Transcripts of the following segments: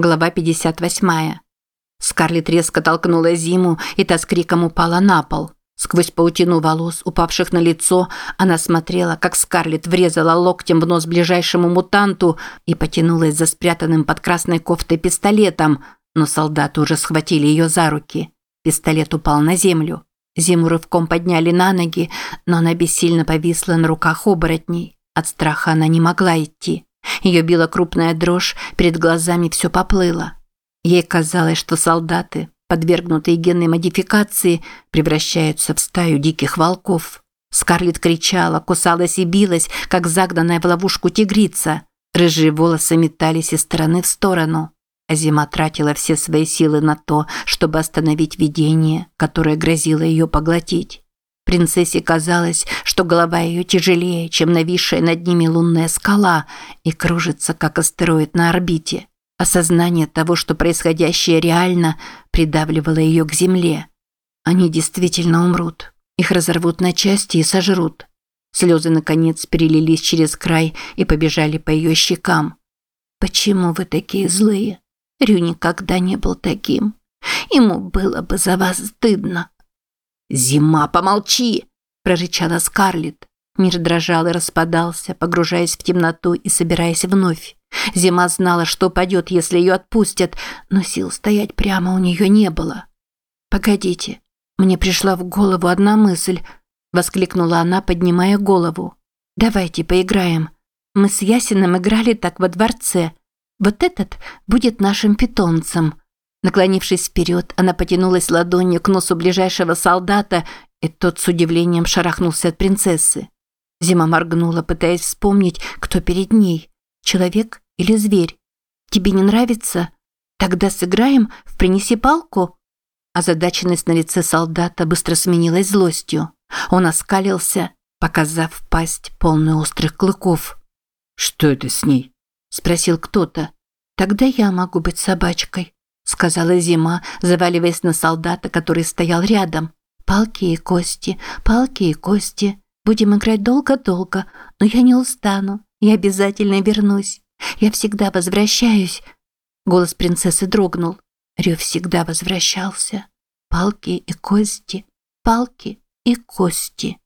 Глава 58. Скарлетт резко толкнула Зиму, и та с криком упала на пол. Сквозь паутину волос, упавших на лицо, она смотрела, как Скарлетт врезала локтем в нос ближайшему мутанту и потянулась за спрятанным под красной кофтой пистолетом, но солдаты уже схватили ее за руки. Пистолет упал на землю. Зиму рывком подняли на ноги, но она бессильно повисла на руках оборотней. От страха она не могла идти. Ее била крупная дрожь, перед глазами все поплыло. Ей казалось, что солдаты, подвергнутые генной модификации, превращаются в стаю диких волков. Скарлетт кричала, кусалась и билась, как загнанная в ловушку тигрица. Рыжие волосы метались из стороны в сторону. А зима тратила все свои силы на то, чтобы остановить видение, которое грозило ее поглотить. Принцессе казалось, что голова ее тяжелее, чем нависшая над ними лунная скала, и кружится, как астероид на орбите. Осознание того, что происходящее реально, придавливало ее к земле. Они действительно умрут. Их разорвут на части и сожрут. Слезы, наконец, перелились через край и побежали по ее щекам. «Почему вы такие злые? Рю никогда не был таким. Ему было бы за вас стыдно». «Зима, помолчи!» – прорычала Скарлетт. Мир дрожал и распадался, погружаясь в темноту и собираясь вновь. Зима знала, что падет, если ее отпустят, но сил стоять прямо у нее не было. «Погодите, мне пришла в голову одна мысль», – воскликнула она, поднимая голову. «Давайте поиграем. Мы с Ясином играли так во дворце. Вот этот будет нашим питомцем. Наклонившись вперед, она потянулась ладонью к носу ближайшего солдата, и тот с удивлением шарахнулся от принцессы. Зима моргнула, пытаясь вспомнить, кто перед ней – человек или зверь. «Тебе не нравится? Тогда сыграем в «Принеси палку»?» Озадаченность на лице солдата быстро сменилась злостью. Он оскалился, показав пасть, полную острых клыков. «Что это с ней?» – спросил кто-то. «Тогда я могу быть собачкой», сказала Зима, заваливаясь на солдата, который стоял рядом. Палки и кости, палки и кости. Будем играть долго-долго, но я не устану. Я обязательно вернусь. Я всегда возвращаюсь. Голос принцессы дрогнул. Рё всегда возвращался. Палки и кости, палки и кости.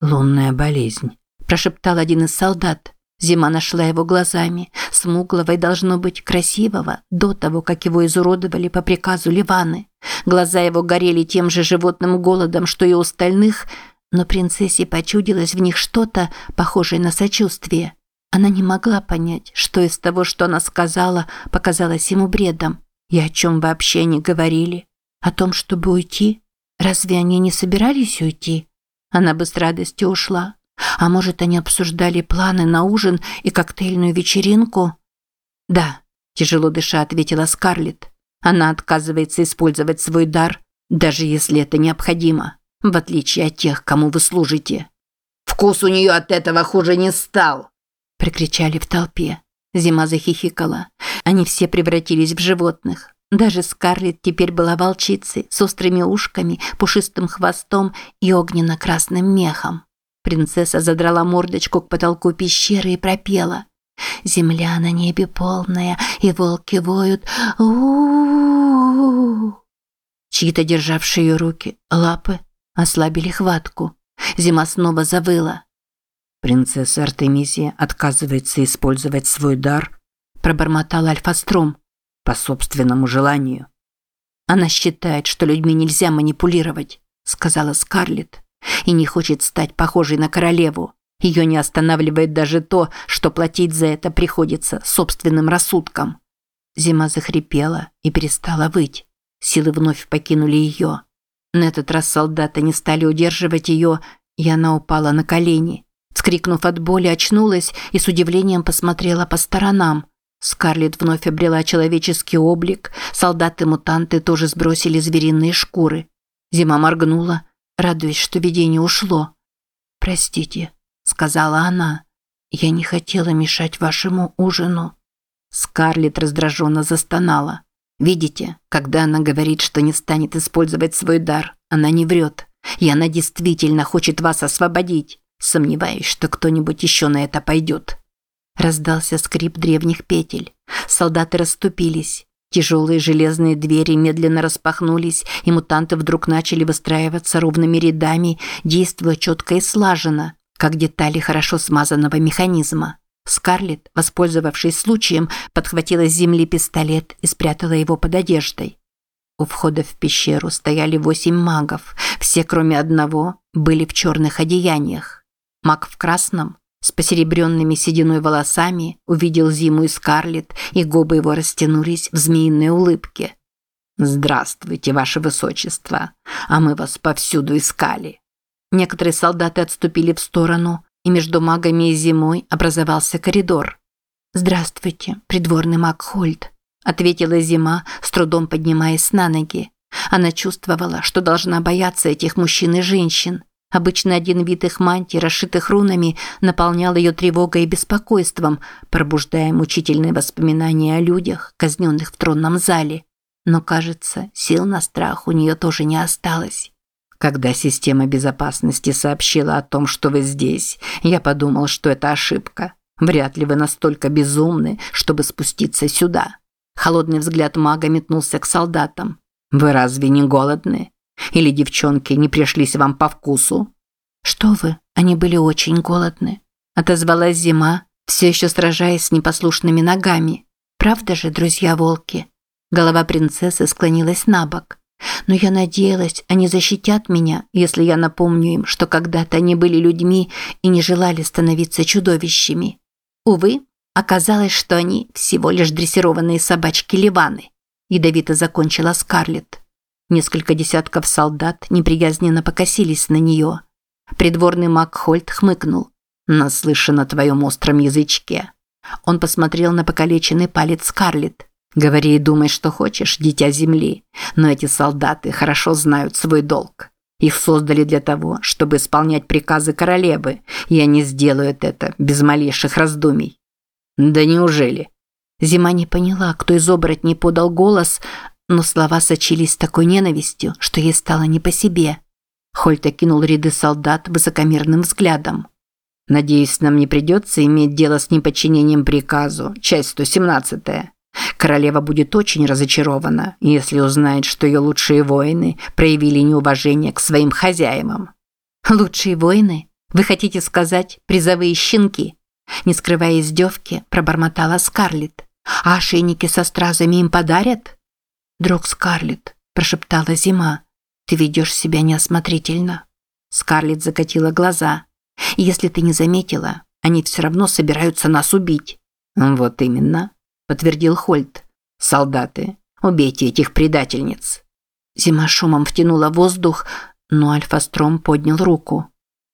Лунная болезнь, прошептал один из солдат. Зима нашла его глазами, смуглого и, должно быть, красивого, до того, как его изуродовали по приказу Ливаны. Глаза его горели тем же животным голодом, что и у остальных, но принцессе почудилось в них что-то, похожее на сочувствие. Она не могла понять, что из того, что она сказала, показалось ему бредом. И о чем вообще они говорили? О том, чтобы уйти? Разве они не собирались уйти? Она бы с радостью ушла, а может, они обсуждали планы на ужин и коктейльную вечеринку? Да, тяжело дыша ответила Скарлетт. Она отказывается использовать свой дар, даже если это необходимо, в отличие от тех, кому вы служите. Вкус у нее от этого хуже не стал, прикричали в толпе. Зима захихикала. Они все превратились в животных. Даже Скарлетт теперь была волчицей с острыми ушками, пушистым хвостом и огненно-красным мехом. Принцесса задрала мордочку к потолку пещеры и пропела. «Земля на небе полная, и волки воют. у у, Чьи-то державшие ее руки, лапы, ослабили хватку. Зима снова завыла. «Принцесса Артемизия отказывается использовать свой дар», пробормотал Альфастром. «По собственному желанию». «Она считает, что людьми нельзя манипулировать», сказала Скарлетт и не хочет стать похожей на королеву. Ее не останавливает даже то, что платить за это приходится собственным рассудком. Зима захрипела и перестала выть. Силы вновь покинули ее. На этот раз солдаты не стали удерживать ее, и она упала на колени. Вскрикнув от боли, очнулась и с удивлением посмотрела по сторонам. Скарлетт вновь обрела человеческий облик, солдаты-мутанты тоже сбросили звериные шкуры. Зима моргнула радуясь, что видение ушло. «Простите», – сказала она, – «я не хотела мешать вашему ужину». Скарлетт раздраженно застонала. «Видите, когда она говорит, что не станет использовать свой дар, она не врет, и она действительно хочет вас освободить. Сомневаюсь, что кто-нибудь еще на это пойдет». Раздался скрип древних петель. Солдаты расступились. Тяжелые железные двери медленно распахнулись, и мутанты вдруг начали выстраиваться ровными рядами, действуя четко и слаженно, как детали хорошо смазанного механизма. Скарлетт, воспользовавшись случаем, подхватила с земли пистолет и спрятала его под одеждой. У входа в пещеру стояли восемь магов, все кроме одного были в черных одеяниях. Маг в красном, с посеребренными сединой волосами, увидел Зиму и Скарлетт, и губы его растянулись в змеиной улыбке. «Здравствуйте, ваше высочество, а мы вас повсюду искали». Некоторые солдаты отступили в сторону, и между магами и зимой образовался коридор. «Здравствуйте, придворный маг Хольд», – ответила зима, с трудом поднимаясь на ноги. Она чувствовала, что должна бояться этих мужчин и женщин. Обычно один вид их мантий, расшитых рунами, наполнял ее тревогой и беспокойством, пробуждая мучительные воспоминания о людях, казненных в тронном зале. Но, кажется, сил на страх у нее тоже не осталось. Когда система безопасности сообщила о том, что вы здесь, я подумал, что это ошибка. Вряд ли вы настолько безумны, чтобы спуститься сюда. Холодный взгляд мага метнулся к солдатам. Вы разве не голодны? Или девчонки не пришлись вам по вкусу? Что вы, они были очень голодны. Отозвалась зима, все еще сражаясь с непослушными ногами. Правда же, друзья-волки? Голова принцессы склонилась на бок. Но я надеялась, они защитят меня, если я напомню им, что когда-то они были людьми и не желали становиться чудовищами. Увы, оказалось, что они всего лишь дрессированные собачки-ливаны. Ядовито закончила Скарлетт. Несколько десятков солдат неприязненно покосились на нее. Придворный Макхольд хмыкнул. «Наслышан о твоем остром язычке». Он посмотрел на покалеченный палец Скарлетт. «Говори и думай, что хочешь, дитя земли, но эти солдаты хорошо знают свой долг. Их создали для того, чтобы исполнять приказы королевы, и они сделают это без малейших раздумий». «Да неужели?» Зима не поняла, кто из оборотней подал голос, но слова сочились такой ненавистью, что ей стало не по себе. Хольт окинул ряды солдат высокомерным взглядом. «Надеюсь, нам не придется иметь дело с неподчинением приказу, часть 117 -я. Королева будет очень разочарована, если узнает, что ее лучшие воины проявили неуважение к своим хозяевам». «Лучшие воины? Вы хотите сказать призовые щенки?» Не скрывая издевки, пробормотала Скарлетт. «А ошейники со стразами им подарят?» «Друг Скарлетт», – прошептала Зима, – «ты ведешь себя неосмотрительно». Скарлетт закатила глаза. «Если ты не заметила, они все равно собираются нас убить». «Вот именно», – подтвердил Хольт. «Солдаты, убейте этих предательниц». Зима шумом втянула воздух, но Альфа-Стром поднял руку.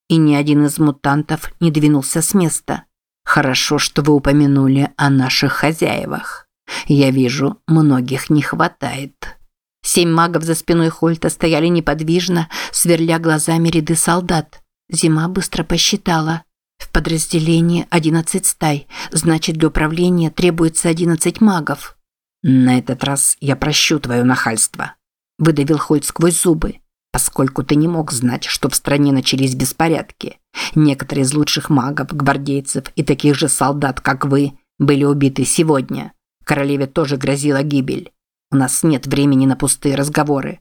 И ни один из мутантов не двинулся с места. «Хорошо, что вы упомянули о наших хозяевах». Я вижу, многих не хватает. Семь магов за спиной Хольта стояли неподвижно, сверля глазами ряды солдат. Зима быстро посчитала. В подразделении 11 стай, значит, для управления требуется 11 магов. На этот раз я прощу твое нахальство, выдавил Хольт сквозь зубы, поскольку ты не мог знать, что в стране начались беспорядки. Некоторые из лучших магов, гвардейцев и таких же солдат, как вы, были убиты сегодня. Королеве тоже грозила гибель. У нас нет времени на пустые разговоры.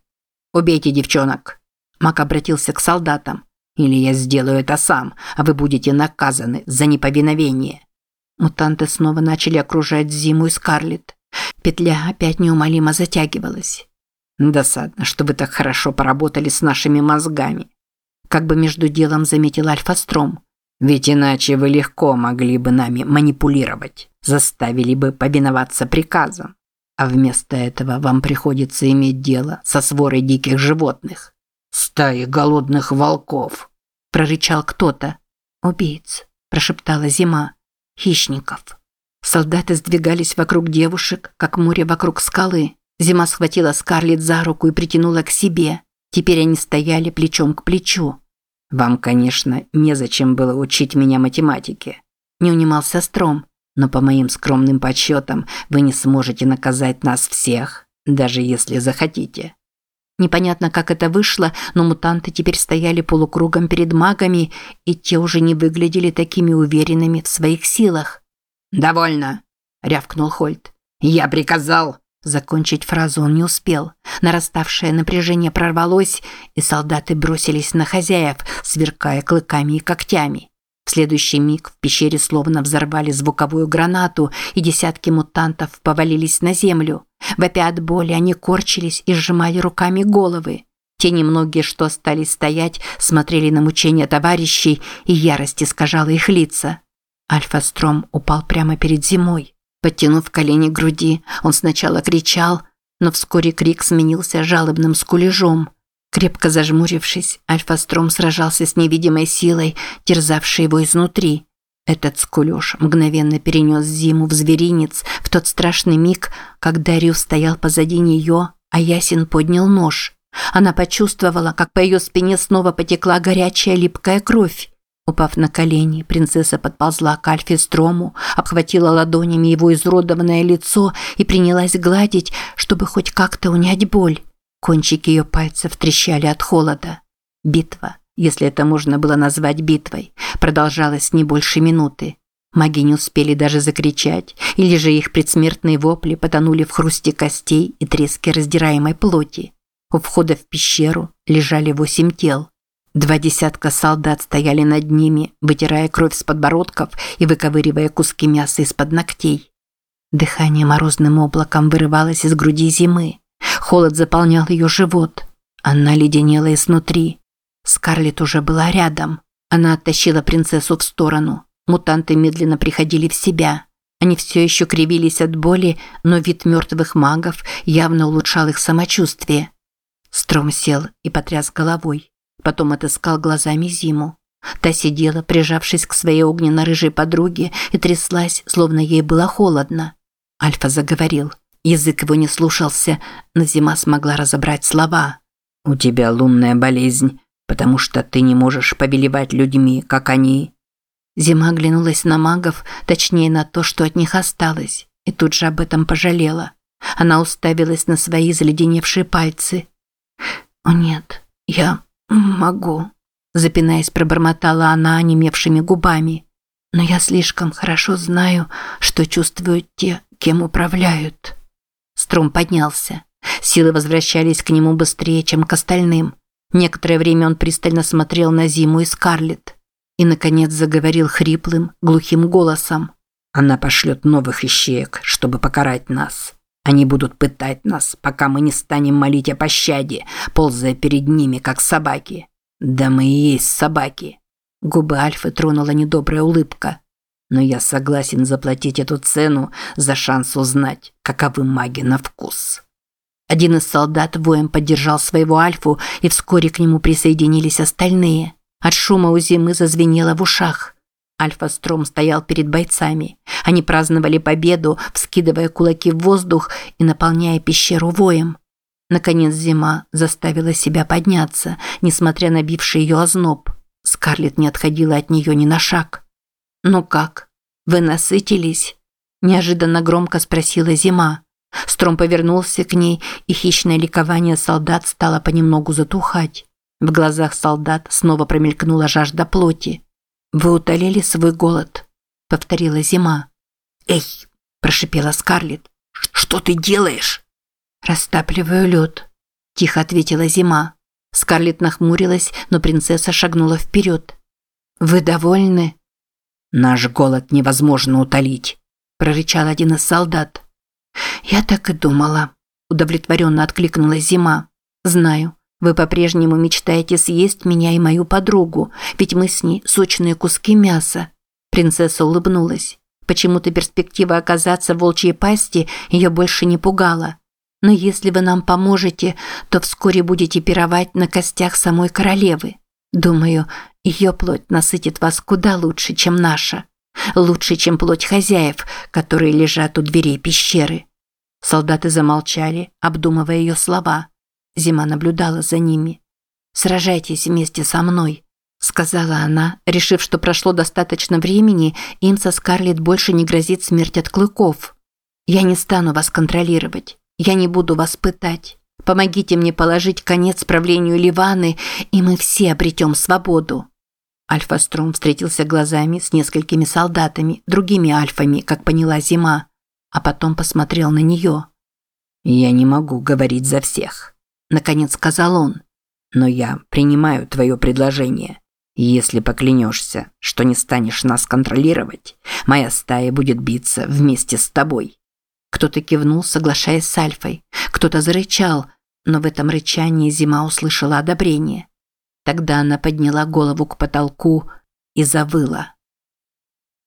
Убейте девчонок. Мак обратился к солдатам. Или я сделаю это сам, а вы будете наказаны за неповиновение. Мутанты снова начали окружать Зиму и Скарлетт. Петля опять неумолимо затягивалась. Досадно, что вы так хорошо поработали с нашими мозгами. Как бы между делом заметил Альфа-Стром. Ведь иначе вы легко могли бы нами манипулировать заставили бы повиноваться приказам. А вместо этого вам приходится иметь дело со сворой диких животных. Стаи голодных волков, прорычал кто-то. Убийц, прошептала Зима. Хищников. Солдаты сдвигались вокруг девушек, как море вокруг скалы. Зима схватила Скарлетт за руку и притянула к себе. Теперь они стояли плечом к плечу. Вам, конечно, незачем было учить меня математике. Не унимался Стром. Но по моим скромным подсчетам вы не сможете наказать нас всех, даже если захотите. Непонятно, как это вышло, но мутанты теперь стояли полукругом перед магами, и те уже не выглядели такими уверенными в своих силах. «Довольно», – рявкнул Хольт. «Я приказал». Закончить фразу он не успел. Нараставшее напряжение прорвалось, и солдаты бросились на хозяев, сверкая клыками и когтями. В следующий миг в пещере словно взорвали звуковую гранату, и десятки мутантов повалились на землю. Вопя от боли, они корчились и сжимали руками головы. Те немногие, что остались стоять, смотрели на мучения товарищей, и ярость искажала их лица. Альфа-стром упал прямо перед зимой. Подтянув колени к груди, он сначала кричал, но вскоре крик сменился жалобным скулежом. Крепко зажмурившись, Альфа-стром сражался с невидимой силой, терзавшей его изнутри. Этот скулеж мгновенно перенес Зиму в зверинец в тот страшный миг, когда Рю стоял позади нее, а Ясин поднял нож. Она почувствовала, как по ее спине снова потекла горячая липкая кровь. Упав на колени, принцесса подползла к Альфе Строму, обхватила ладонями его изуродованное лицо и принялась гладить, чтобы хоть как-то унять боль. Кончики ее пальцев трещали от холода. Битва, если это можно было назвать битвой, продолжалась не больше минуты. Маги не успели даже закричать, или же их предсмертные вопли потонули в хрусте костей и треске раздираемой плоти. У входа в пещеру лежали восемь тел. Два десятка солдат стояли над ними, вытирая кровь с подбородков и выковыривая куски мяса из-под ногтей. Дыхание морозным облаком вырывалось из груди зимы. Холод заполнял ее живот. Она леденела изнутри. Скарлетт уже была рядом. Она оттащила принцессу в сторону. Мутанты медленно приходили в себя. Они все еще кривились от боли, но вид мертвых магов явно улучшал их самочувствие. Стром сел и потряс головой. Потом отыскал глазами Зиму. Та сидела, прижавшись к своей огненно-рыжей подруге, и тряслась, словно ей было холодно. Альфа заговорил. Язык его не слушался, но Зима смогла разобрать слова. «У тебя лунная болезнь, потому что ты не можешь повелевать людьми, как они». Зима оглянулась на магов, точнее на то, что от них осталось, и тут же об этом пожалела. Она уставилась на свои заледеневшие пальцы. «О нет, я «Могу», – запинаясь, пробормотала она онемевшими губами. «Но я слишком хорошо знаю, что чувствуют те, кем управляют». Стром поднялся. Силы возвращались к нему быстрее, чем к остальным. Некоторое время он пристально смотрел на Зиму и Скарлетт. И, наконец, заговорил хриплым, глухим голосом. «Она пошлет новых ищеек, чтобы покарать нас. Они будут пытать нас, пока мы не станем молить о пощаде, ползая перед ними, как собаки. Да мы и есть собаки. Губы Альфы тронула недобрая улыбка. Но я согласен заплатить эту цену за шанс узнать, каковы маги на вкус. Один из солдат воем поддержал своего Альфу, и вскоре к нему присоединились остальные. От шума у зимы зазвенело в ушах. Альфа-стром стоял перед бойцами. Они праздновали победу, вскидывая кулаки в воздух и наполняя пещеру воем. Наконец зима заставила себя подняться, несмотря на бивший ее озноб. Скарлетт не отходила от нее ни на шаг. «Ну как? Вы насытились?» Неожиданно громко спросила зима. Стром повернулся к ней, и хищное ликование солдат стало понемногу затухать. В глазах солдат снова промелькнула жажда плоти. «Вы утолили свой голод», – повторила Зима. «Эй!» – прошипела Скарлетт. «Что ты делаешь?» «Растапливаю лед», – тихо ответила Зима. Скарлетт нахмурилась, но принцесса шагнула вперед. «Вы довольны?» «Наш голод невозможно утолить», – прорычал один из солдат. «Я так и думала», – удовлетворенно откликнулась Зима. «Знаю, вы по-прежнему мечтаете съесть меня и мою подругу, ведь мы с ней сочные куски мяса. Принцесса улыбнулась. Почему-то перспектива оказаться в волчьей пасти ее больше не пугала. Но если вы нам поможете, то вскоре будете пировать на костях самой королевы. Думаю, ее плоть насытит вас куда лучше, чем наша. Лучше, чем плоть хозяев, которые лежат у дверей пещеры. Солдаты замолчали, обдумывая ее слова. Зима наблюдала за ними. «Сражайтесь вместе со мной», – сказала она, решив, что прошло достаточно времени, им со Скарлетт больше не грозит смерть от клыков. «Я не стану вас контролировать. Я не буду вас пытать. Помогите мне положить конец правлению Ливаны, и мы все обретем свободу». Альфа-Стром встретился глазами с несколькими солдатами, другими альфами, как поняла Зима, а потом посмотрел на нее. «Я не могу говорить за всех», – наконец сказал он. «Но я принимаю твое предложение. Если поклянешься, что не станешь нас контролировать, моя стая будет биться вместе с тобой». Кто-то кивнул, соглашаясь с Альфой. Кто-то зарычал, но в этом рычании Зима услышала одобрение. Тогда она подняла голову к потолку и завыла.